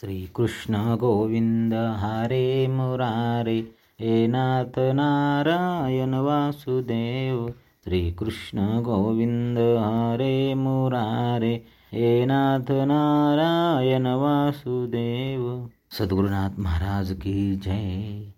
श्रीकृष्ण गोविंद हरे मुरारे हे नाथ नारायण वासुदेव। श्रीकृष्ण गोविंद हरे मुरारे हे नाथ नारायण वासुदेव। सद्गुरुनाथ महाराज की जय।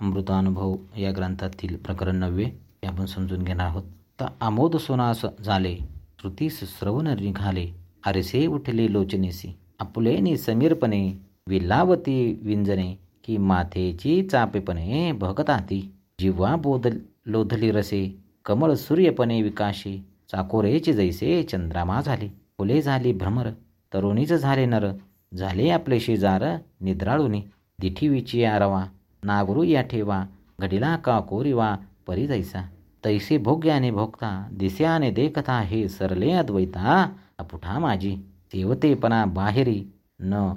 अमृतानुभव या ग्रंथातील प्रकरण नववे आपण समजून घेणार आहोत. तर आमोद सोनास झाले श्रुतीस श्रवण निघाले आरसे उठले लोचनेसी। आपुलेनी समीरपणे विलावती विंजने की माथेची चापेपणे भगताती. जिव्हा बोध लोधली रसे कमळ सूर्यपणे विकाशी चाकोरेचे जैसे चंद्रामा झाले. फुले झाली भ्रमर तरुणीच झाले नर झाले आपले शेजार निद्राळुनी. दिठीविची आरवा नागरू या ठेवा घडीला का कोरिवा परी जैसा. तैसे भोग्याने भोगता दिस्याने देखता हे सरले अद्वैता अपुठा माझी देवतेपणा बाहेरी न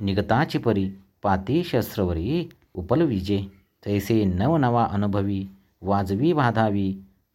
निगताची परी पाती शस्त्रवरी उपलविजे. तैसे नवनवा अनुभवी वाजवी वाधावी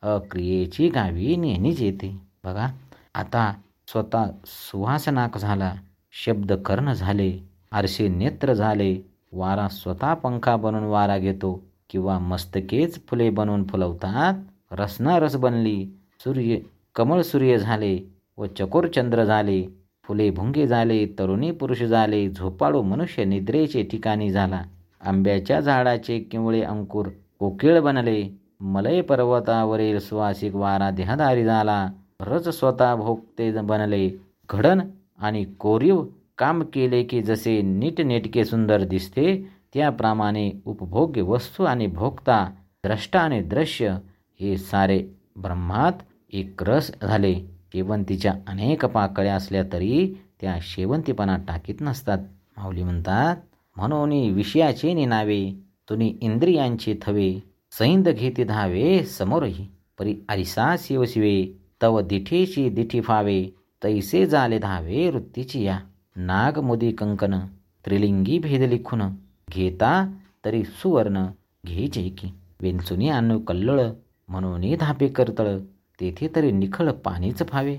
अक्रियेची गावी नेहमीच येते बघा आता स्वतः सुवासनाक झाला शब्द कर्ण झाले आरसे नेत्र झाले वारा स्वतः पंखा बनून वारा घेतो किंवा मस्तकेच फुले बनवून फुलवतात रसना रस बनली सूर्य कमळ सूर्य झाले व चकोर चंद्र झाले फुले भुंगे झाले तरुणी पुरुष झाले झोपाळू मनुष्य निद्रेचे ठिकाणी झाला. आंब्याच्या झाडाचे किंवळे अंकुर कोकिळ बनले. मलय पर्वतावरील सुवासिक वारा देहदारी झाला. रज स्वतः भोगते बनले. घडण आणि कोरीव काम केले की जसे नीटनेटके सुंदर दिसते त्याप्रमाणे उपभोग्य वस्तू आणि भोगता द्रष्टा आणि दृश्य हे सारे ब्रह्मात एक रस झाले. शेवंतीच्या अनेक पाकळ्या असल्या तरी त्या शेवंतीपणा टाकीत नसतात. माऊली म्हणतात म्हणून विषयाचे निनावे तुनी इंद्रियांचे थवे सैंद घेते धावे समोरही. परी अरिसा शिवशिवे तव दिठीची दिठी फावे तैसे झाले धावे वृत्तीची या. नाग मुदी कंकन त्रिलिंगी भेद लिखून घेता तरी सुवर्ण घे की वेंचुनी आणू कल्लळ म्हणून धापे करतळ तेथे तरी निखळ पाणीच फावे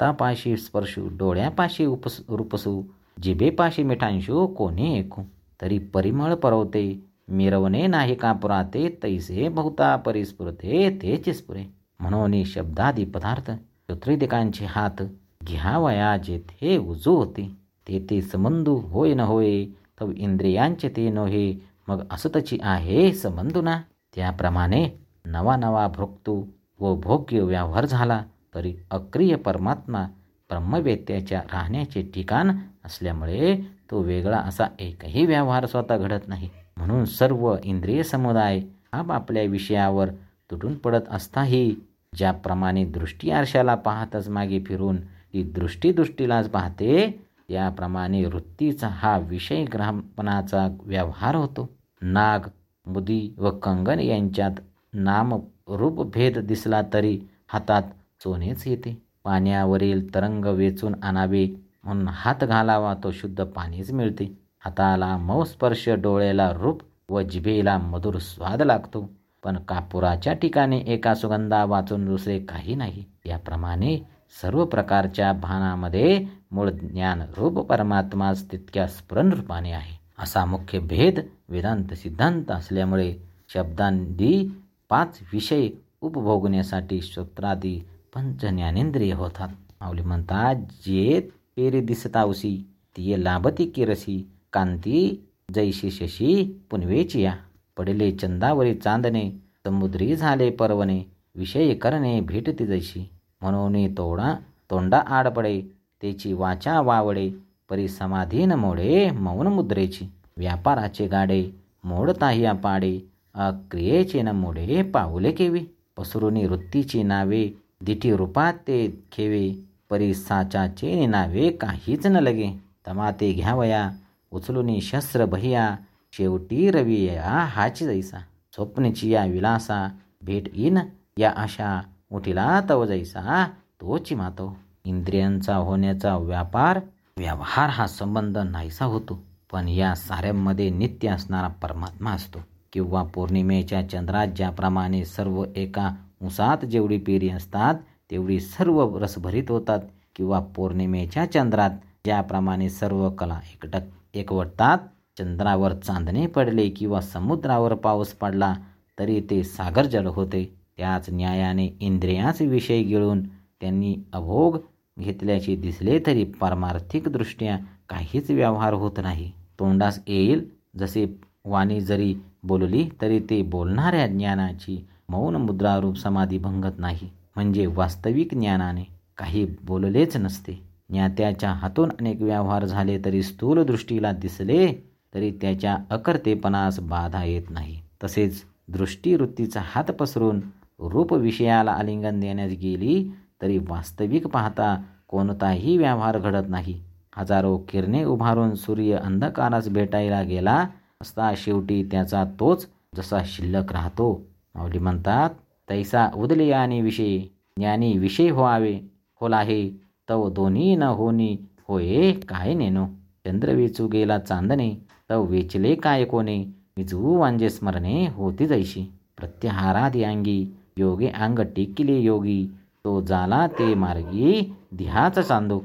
पाशी स्पर्शू डोळ्यापाशी उपस रूपसू. जिभेपाशी मिठांशू कोणी ऐकू? तरी परिमळ परवते. मिरवणे नाही का पुराते तैसे बहुता परिस्फुरते. तेच स्फुरे. म्हणून शब्दादी पदार्थ. चतुर्दिकांचे हात घ्यावया जेथे उजू होते. तेथे समंदू होय न होय. तव इंद्रियांचे ते नोहे. मग असतची आहे संबंधू ना त्याप्रमाणे नवा नवा भोगतो. व भोग्य व्यवहार झाला तरी अक्रिय परमात्मा ब्रह्मवेत्याच्या राहण्याचे ठिकाण असल्यामुळे तो वेगळा असा एकही व्यवहार स्वतः घडत नाही. म्हणून सर्व इंद्रिय समुदाय आपापल्या विषयावर तुटून पडत असताही ज्याप्रमाणे दृष्टी आरशाला पाहतच मागे फिरून ती दृष्टी दृष्टीलाच पाहते त्याप्रमाणे वृत्तीचा हा विषय ग्रहपणाचा व्यवहार होतो. नाग मुदी व कंगन यांच्यात नाम रूपभेद दिसला तरी हातात सोनेच येते. पाण्यावरील तरंग वेचून आणावे म्हणून हात घालावा तो शुद्ध पाणीच मिळते. हाताला मौस्पर्श डोळ्याला रूप व जिभेला मधुर स्वाद लागतो. पण कापुराच्या ठिकाणी एका सुगंधा वाचून दुसरे काही नाही. याप्रमाणे सर्व प्रकारच्या भानामध्ये मूळ ज्ञान रूप परमात्माच तितक्या स्फुरण रूपाने आहे. असा मुख्य भेद वेदांत सिद्धांत असल्यामुळे शब्दांदी पाच विषय उपभोगण्यासाठी श्रोत्रादी पंच ज्ञानेंद्रिय होतात. माऊली म्हणतात जे पेरे दिसतावसी ती लाभती किरसी कांती जैशी शशी पुनवेची या पडले चंदावरी चांदणे समुद्री झाले पर्वणे विषय करणे भेटती जैशी म्हणून तोडा तोंडा आड पडे त्याची वाचा वावडे परी समाधीन मोडे मौन मुद्रेची व्यापाराचे गाडे मोडताही पाडे अक्रियेचे न मोडे पाऊले केवी पसरुनी वृत्तीची नावे दिठी रूपात ते खेवे परी साचाचे नावे काहीच न लगे तमाते घ्यावया उचलुनी शस्त्र बहिया शेवटी रवी या हाची जैसा स्वप्नची या विलासा भेट इन या आशा उठिला तव जैसा तोची मातो इंद्रियांचा होण्याचा व्यापार व्यवहार हा संबंध नाहीसा होतो पण या साऱ्यांमध्ये नित्य असणारा परमात्मा असतो किंवा पौर्णिमेच्या चंद्रात ज्याप्रमाणे सर्व एका उसात जेवढी पेरी असतात तेवढी सर्व रसभरीत होतात. किंवा पौर्णिमेच्या चंद्रात ज्याप्रमाणे सर्व कला एकटक एकवटतात चंद्रावर चांदणे पडले किंवा समुद्रावर पाऊस पडला तरी ते सागर जल होते. त्याच न्यायाने इंद्रियाच विषय गिळून त्यांनी अभोग घेतल्याचे दिसले तरी पारमार्थिकदृष्ट्या काहीच व्यवहार होत नाही. तोंडास येईल जसे वाणी जरी बोलली तरी ते बोलणाऱ्या ज्ञानाची मौन मुद्रारूप समाधी भंगत नाही. म्हणजे वास्तविक ज्ञानाने काही बोललेच नसते. ज्ञात्याच्या हातून अनेक व्यवहार झाले तरी स्थूल दृष्टीला दिसले तरी त्याच्या अकर्तेपणास बाधा येत नाही. तसेच दृष्टीवृत्तीचा हात पसरून रूप विषयाला आलिंगन देण्यास गेली तरी वास्तविक पाहता कोणताही व्यवहार घडत नाही. हजारो किरणे उभारून सूर्य अंधकारास भेटायला गेला असता. शेवटी त्याचा तोच जसा शिल्लक राहतो. माऊली म्हणतात तैसा उदले आणि विषय ज्ञानी विषय व्हावे. होलाहे तव दोन्ही न होनी होये काय नेनो. चंद्र वेचू गेला चांदणे तव वेचले काय कोणे. विजू वांजे स्मरणे होती जैशी. प्रत्याहारादी अंगी योगे अंग टेकिले योगी. तो जाला ते मार्गी ध्याच चांदो.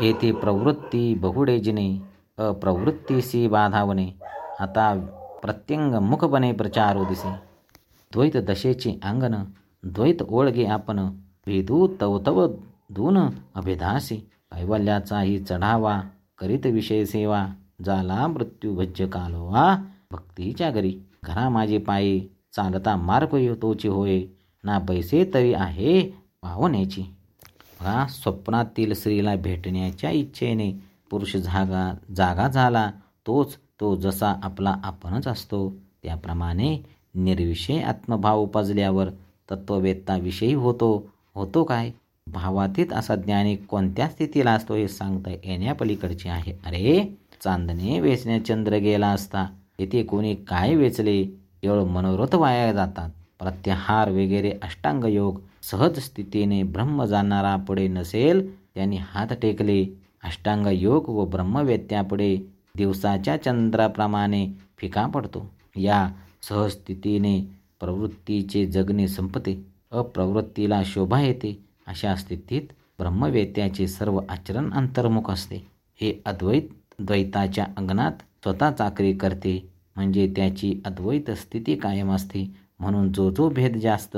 येथे प्रवृत्ती बहुडेजिने अप्रवृत्तीसी बाधावने। आता प्रत्यंग मुखपणे प्रचारो दिसे द्वैत दशेचे अंगण द्वैत ओळगे आपण भेदू तव तव दून अभेदासी कैवल्याचाही चढावा करीत विषय सेवा जाला मृत्यू भज्य कालोवा भक्तीच्या घरी घरा माझे पायी चालता मार्ग तोची होय। ना पैसे तरी आहे पावण्याची बघा स्वप्नातील स्त्रीला भेटण्याच्या इच्छेने पुरुष जागा जागा झाला तोच तो जसा आपला आपणच असतो. त्याप्रमाणे निर्विषय आत्मभाव उपजल्यावर तत्त्ववेत्ताविषयी होतो. होतो काय? भावातीत असा ज्ञानी कोणत्या स्थितीला असतो हे सांगता येण्यापलीकडचे आहे. अरे चांदणे वेचण्या चंद्र गेला असता. येथे कोणी काय वेचले? केवळ मनोरथ वाया जातात. प्रत्याहार वगैरे अष्टांग योग सहज स्थितीने ब्रह्म जाणारा पुढे नसेल त्यांनी हात टेकले. अष्टांग योग व ब्रह्मवेत्यापुढे दिवसाच्या चंद्राप्रमाणे फिका पडतो. या सहस्थितीने प्रवृत्तीचे जगणे संपते. अप्रवृत्तीला शोभा येते. अशा स्थितीत ब्रह्मवेत्याचे सर्व आचरण अंतर्मुख असते. हे अद्वैत द्वैताच्या अंगणात स्वतः चाकरी करते म्हणजे त्याची अद्वैत स्थिती कायम असते. म्हणून जो जो भेद जास्त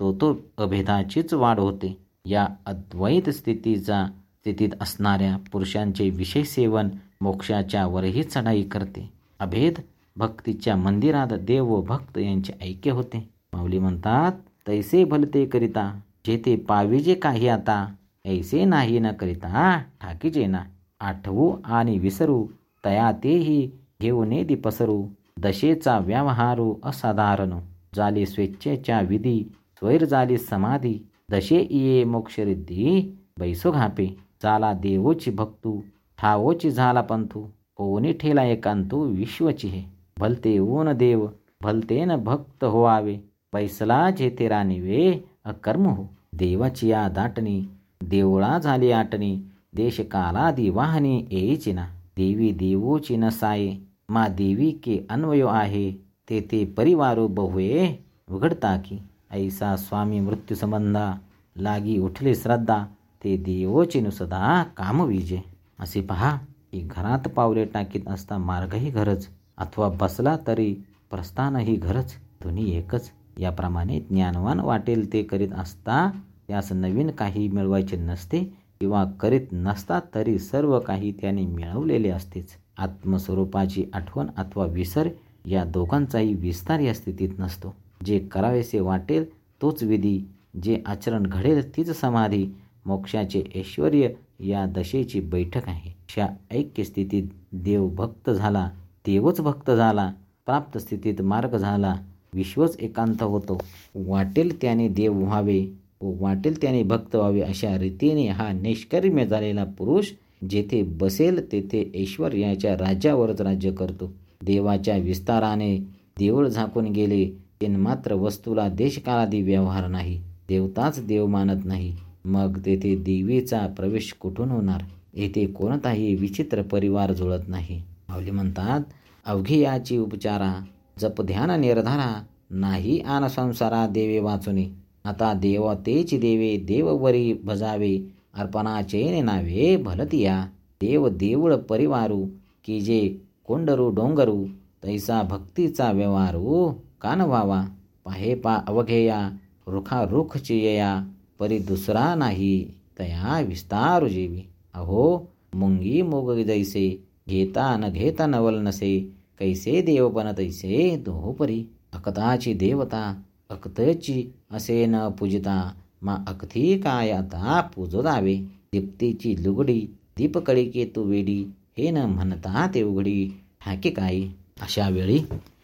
तो तो अभेदाचीच वाढ होते. या अद्वैत स्थितीचा स्थितीत असणाऱ्या पुरुषांचे विशेष सेवन मोक्षाच्या वरही चढाई करते. अभेद भक्तीच्या मंदिरात देव व भक्त यांचे ऐक्य होते. माऊली म्हणतात तैसे भलते करिता जेथे पाविजे काही आता ऐसे नाही न करिता ठाकीचे ना आठवू आणि विसरू तया तेही घेऊ दि पसरू दशेचा व्यवहारू असाधारण झाली स्वेच्छेच्या विधी स्वैर झाली समाधी दशे इये मोक्षरिद्धी बैसो घापे झाला देवोची भक्तू ठावोची झाला पंथू कोणी ठेला एकांतू विश्वची हे. भलते ऊन देव भलते न भक्त होवावे पैसला जेथे राणीवे अकर्म हो. देवाची या दाटणी देवळा झाली आटणी देश कालादी वाहनी येईची ना. देवी देवोची नसाये मा देवी के अन्वयो आहे तेथे परिवारो बहुये उघडता की. ऐसा स्वामी मृत्यू संबंधा लागी उठले श्रद्धा ते देवोची नुसदा काम विजे असे पहा की घरात पावले टाकीत असता मार्गही घरच अथवा बसला तरी प्रस्थानही घरच दोन्ही एकच. याप्रमाणे ज्ञानवान वाटेल ते करीत असता त्यास नवीन काही मिळवायचे नसते किंवा करीत नसता तरी सर्व काही त्याने मिळवलेले असतेच. आत्मस्वरूपाची आठवण अथवा विसर या दोघांचाही विस्तार या स्थितीत नसतो. जे करावेसे वाटेल तोच विधी जे आचरण घडेल तीच समाधी मोक्षाचे ऐश्वर या दशेची बैठक आहे. अशा ऐक्य स्थितीत देव भक्त झाला देवच भक्त झाला प्राप्त स्थितीत मार्ग झाला विश्वच एकांत होतो. वाटेल त्याने देव व्हावे व वाटेल त्याने भक्त व्हावे अशा रीतीने हा निष्कर्म्य झालेला पुरुष जेथे बसेल तेथे ऐश्वर्याच्या राज्यावरच राज्य करतो. देवाच्या विस्ताराने देवळ झाकून गेले तेन मात्र वस्तूला देशकालादी व्यवहार नाही. देवताच देव मानत नाही. मग तेथे देवीचा प्रवेश कुठून होणार? येथे कोणताही विचित्र परिवार जुळत नाही. माऊली म्हणतात अवघी याची उपचारा जप ध्यान निर्धारा नाही आन संसारा देवे वाचुनी. आता देव तेच देवे देववरी भजावे अर्पणाचे नावे भलतिया. देव देऊळ परिवारू की जे कोंडरू डोंगरू तैसा भक्तीचा व्यवहारू कान व्हावा. पाहे पा अवघेया रुखा रुख चियया. परी दुसरा नाही तया विस्तार जेवी. अहो मुंगी मोग जैसे घेता न घेता नवल नसे कैसे देव पण तैसे दोपरी. अकताची देवता अकतची असे न पूजता मा अकथी काय आता पूजदावे. दीप्तीची लुगडी दीपकळी के तू वेडी हे न म्हणता ते उघडी. ठाके काय? अशा वेळी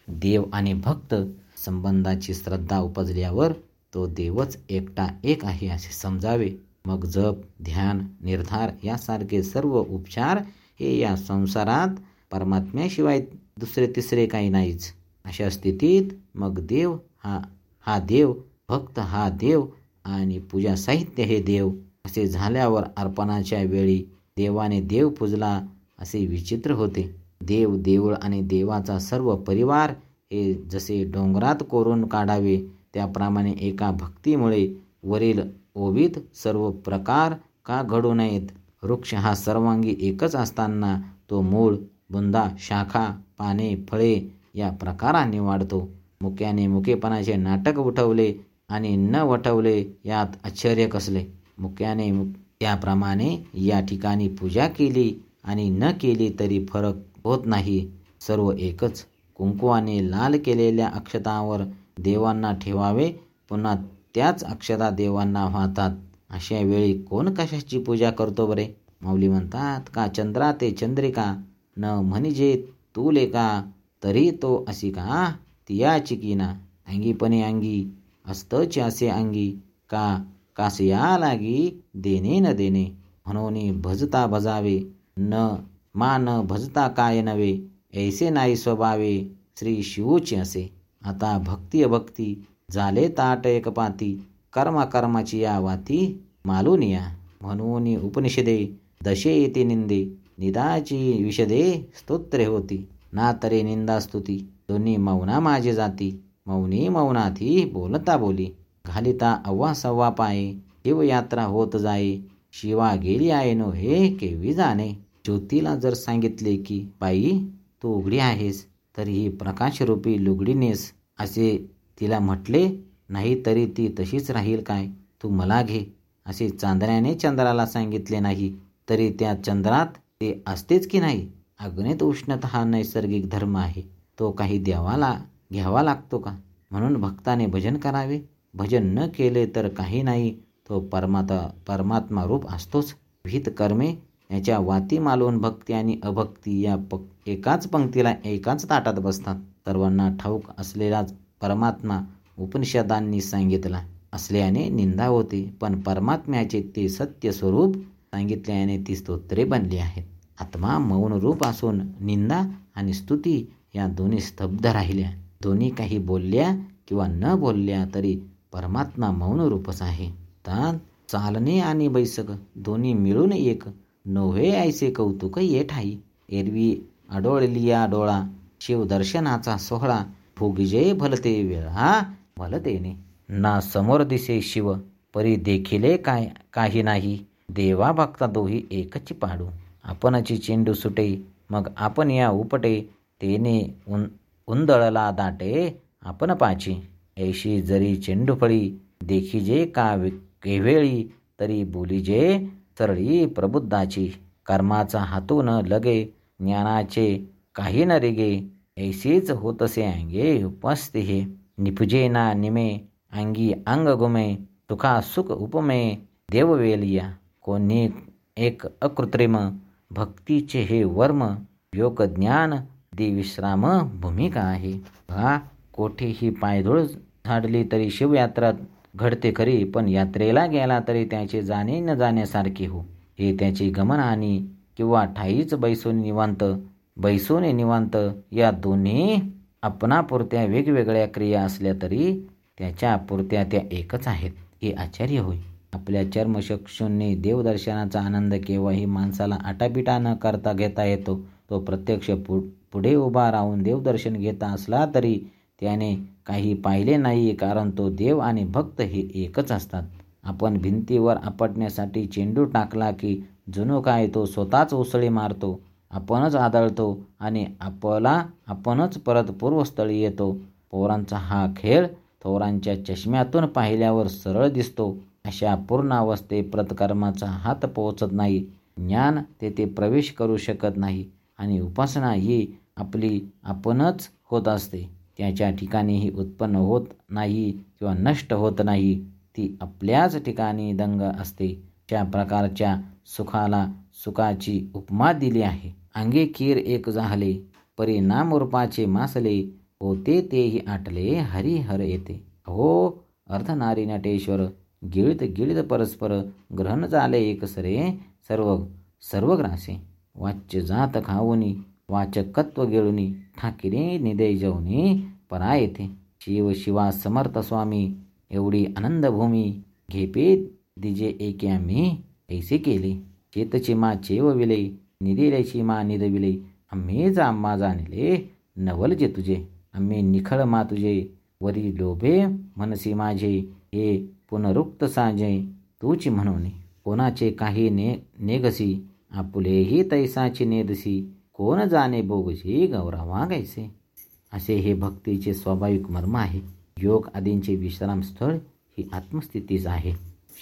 देव आणि भक्त संबंधाची श्रद्धा उपजल्यावर तो देवच एकटा एक आहे असे समजावे. मग जप ध्यान निर्धार यासारखे सर्व उपचार हे या संसारात परमात्म्याशिवाय दुसरे तिसरे काही नाहीच. अशा स्थितीत मग देव हा हा देव भक्त हा देव आणि पूजा साहित्य हे देव. असे झाल्यावर अर्पणाच्या वेळी देवाने देव पूजला असे विचित्र होते. देव देऊळ आणि देवाचा सर्व परिवार हे जसे डोंगरात कोरून काढावे त्याप्रमाणे एका भक्तीमुळे वरील ओवीत सर्व प्रकार का घडू नयेत? वृक्ष हा सर्वांगी एकच असताना तो मूळ बुंदा शाखा पाने फळे या प्रकाराने वाढतो. मुक्याने मुकेपणाचे नाटक उठवले आणि न वटवले यात आश्चर्य कसले? मुक्याने याप्रमाणे या ठिकाणी पूजा केली आणि न केली तरी फरक होत नाही. सर्व एकच कुंकुवाने लाल केलेल्या अक्षतांवर देवांना ठेवावे पुन्हा त्याच अक्षता देवांना वाहतात. अशा वेळी कोण कशाची पूजा करतो बरे? माऊली म्हणतात का चंद्रा ते चंद्रिका? न म्हणजे तू लेका तरी तो असी का? तियाची किना अंगीपणे अंगी असतच असे अंगी. का कासया लागी देणे न देणे. म्हणून भजता भजावे न मा न भजता काय नवे ऐसे नाही स्वभावे श्री शिवचे असे. आता भक्ती अभक्ती झाले ताट एक पाती. कर्मा कर्माची या वाती मालून या म्हणून उपनिषदे दशे येते निंदे. निदाची विषदे स्तोत्रे होती. ना तरे निंदा स्तुती दोन्ही मौना माझे जाती. मौनी मौनाथी बोलता बोली. घालिता अव्वा सव्वा पाये. शिवयात्रा होत जाये. शिवा गेली आहे नो हे केवी जाणे. ज्योतीला जर सांगितले की बाई तू उघडी आहेस तर ही प्रकाशरूपी लुगडीनेस असे तिला म्हटले नाही तरी ती तशीच राहील काय? तू मला घे. असे चांदण्याने चंद्राला सांगितले नाही तरी त्या चंद्रात ते असतेच की नाही? अग्नेत उष्णता हा नैसर्गिक धर्म आहे. तो काही देवाला घ्यावा लागतो का? म्हणून भक्ताने भजन करावे. भजन न केले तर काही नाही. तो परमात्मा परमात्मा रूप असतोच. विहित कर्मे याच्या वाती मालवून भक्ती आणि अभक्ती या प एकाच पंक्तीला एकाच ताटात बसतात. सर्वांना ठाऊक असलेलाच परमात्मा उपनिषदांनी सांगितला. असल्याने निंदा होते पण परमात्म्याचे ते सत्य स्वरूप सांगितल्याने ती स्तोत्रे बनली आहेत. आत्मा मौन रूप असून निंदा आणि स्तुती या दोन्ही स्तब्ध राहिल्या. दोन्ही काही बोलल्या किंवा न बोलल्या तरी परमात्मा मौन रूपच आहे. तर चालणे आणि बैसक दोन्ही मिळून एक नव्हे ऐसे कौतुक ये ठाई एरवी अडोळलिया डोळा शिवदर्शनाचा सोहळा. भोगिजय भलते वेळा भलतेने ना. समोर दिसे शिव परी देखिले काय काही नाही. देवा भक्ता दोही एकच पाडू. आपणची चेंडू सुटे मग आपण या उपटे. तेने उन उंदळला दाटे आपण पाची. ऐशी जरी चेंडूफळी देखिजे का केवेळी तरी बोलीजे सरळी प्रबुद्धाची. कर्माचा हातून लगे ज्ञानाचे काही न रेगे ऐसीच होतसे अंगे उपस्ते हे निपुजे ना निमे अंगी अंग गुमे तुका सुख उपमे देववेलिया कोणी एक अकृत्रिम भक्तीचे हे वर्म योग ज्ञान विश्राम भूमिका आहे हा कोठेही पायधूळ झाडली तरी शिवयात्रा घडते खरी पण यात्रेला गेला तरी त्याचे जाणे न जाण्यासारखे हो हे त्याची गमन आणि किंवा ठाईच बैसून निवांत बैसून निवांत. या दोन्ही आपणापुरत्या वेगवेगळ्या क्रिया असल्या तरी त्याच्या पुरत्या त्या एकच आहेत. हे आश्चर्य होय. आपल्या चर्मशक्षूंनी देवदर्शनाचा आनंद केव्हाही माणसाला आटापिटा न करता घेता येतो. तो प्रत्यक्ष पु पुढे उभा राहून देवदर्शन घेता असला तरी त्याने काही पाहिले नाही कारण तो देव आणि भक्त हे एकच असतात. आपण भिंतीवर आपटण्यासाठी चेंडू टाकला की जणू काय तो स्वतःच उसळी मारतो. आपणच आदळतो आणि आपला आपणच परत पूर्वस्थळी येतो. पोरांचा हा खेळ थोरांच्या चष्म्यातून पाहिल्यावर सरळ दिसतो. अशा पूर्ण अवस्थेत प्रतकर्माचा हात पोहोचत नाही. ज्ञान तेथे प्रवेश करू शकत नाही आणि उपासना ही आपली आपणच होत असते. त्याच्या ठिकाणीही उत्पन्न होत नाही किंवा नष्ट होत नाही. ती आपल्याच ठिकाणी दंग असते. त्या प्रकारच्या सुखाला सुखाची उपमा दिली आहे. अंगे खीर एक झाले परिणाम रूपाचे मासले होते तेही आटले हरिहर येते. हो अर्धनारी नटेश्वर गिळत गिळत परस्पर ग्रहण झाले एकसरे सर्व सर्व ग्रासे. वाच्य जात खाऊनी वाचकत्व गिळुनी ठाकिरे निदय जवनी परा येथे. शिव शिवा समर्थ स्वामी एवढी आनंदभूमी घेपे दिजे एके आम्ही ऐसे केले. चेतची मा चेवविले निदिल्याची मा निदविले आम्हीच आम्हा जाणले नवल जे तुझे. आम्ही निखळ मा तुझे वरी लोभे मनसी माझे. हे पुनरुक्त साजे तूची म्हणून. कोणाचे काही ने नेगसी आपुलेही तैसाची नेदसी. कोण जाणे बोगशी गौरवा गायचे असे हे भक्तीचे स्वाभाविक मर्म आहे. योग आदींचे विश्रामस्थळ ही आत्मस्थितीच आहे.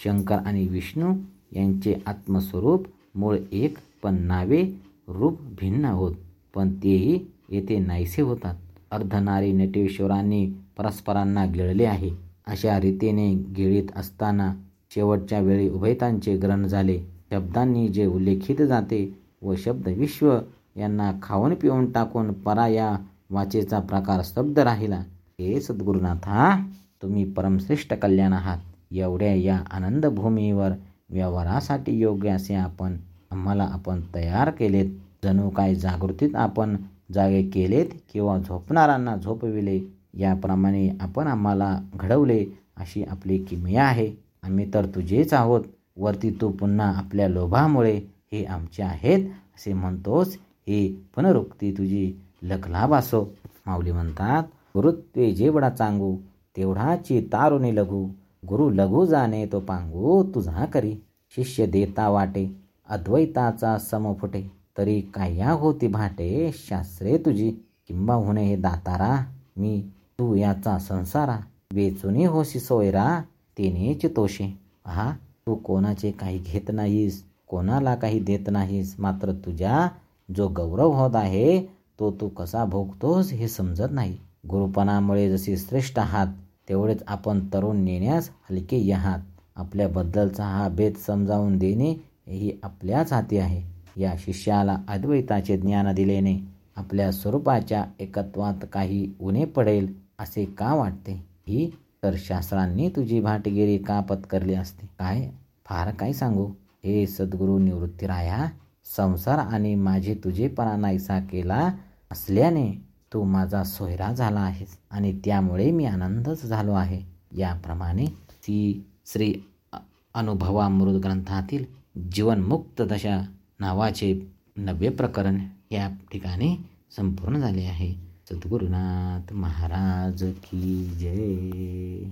शंकर आणि विष्णू यांचे आत्मस्वरूप मूळ एक पण नावे रूप भिन्न होत पण तेही येथे नाहीसे होतात. अर्धनारी नटेश्वरांनी परस्परांना गिळले आहे. अशा रीतीने गिळीत असताना शेवटच्या वेळी उभयतांचे ग्रहण झाले. शब्दांनी जे उल्लेखित जाते व शब्द विश्व यांना खाऊन पिऊन टाकून परा या वाचेचा प्रकार स्तब्ध राहिला. हे सद्गुरुनाथा तुम्ही परमश्रेष्ठ कल्याण आहात. एवढ्या या आनंदभूमीवर व्यवहारासाठी योग्य असे आपण आम्हाला आपण तयार केलेत. जणू काय जागृतीत आपण जागे केलेत किंवा झोपणाऱ्यांना झोपविले याप्रमाणे आपण आम्हाला घडवले अशी आपली किमया आहे. आम्ही तर तुझेच आहोत. वरती तू पुन्हा आपल्या लोभामुळे हे आमचे आहेत असे म्हणतोस. ही पुनरुक्ती तुझी लखलाभ असो. माऊली म्हणतात गुरुत्वे जेवढा चांगू तेवढाची तारुणी लघु. गुरु लघु जाणे तो पांगू तुझा करी. शिष्य देता वाटे अद्वैताचा समफुटे तरी काया होती भाटे शास्त्रे तुझी किंबा होणे हे दातारा. मी तू याचा संसारा वेचुनी होशी सोयरा तिने चितोषे पहा तू कोणाचे काही घेत नाहीस कोणाला काही देत नाहीस मात्र तुझ्या जो गौरव होत आहे तो तू कसा भोगतोस हे समजत नाही. गुरुपणामुळे जसे श्रेष्ठ आहात तेवढेच आपण तरुण नेण्यास हलके आहात आपल्याबद्दलचा हा भेद समजावून देणे ही आपल्याच हाती आहे. या शिष्याला अद्वैताचे ज्ञान दिल्याने आपल्या स्वरूपाच्या एकत्वात काही उणे पडेल असे का वाटते? ही तर शास्त्रांनी तुझी भाटगिरी का पत्करली असते? काय? फार काय सांगू? हे सद्गुरू निवृत्तीराया संसार आणि माझी तुझे नाहीसा केला असल्याने तू माझा सोयरा झाला आहेस आणि त्यामुळे मी आनंदच झालो आहे. याप्रमाणे ती श्री अनुभवामृत ग्रंथातील जीवनमुक्त दशा नावाचे नव्य प्रकरण या ठिकाणी संपूर्ण झाले आहे. सद्गुरुनाथ महाराज की जय.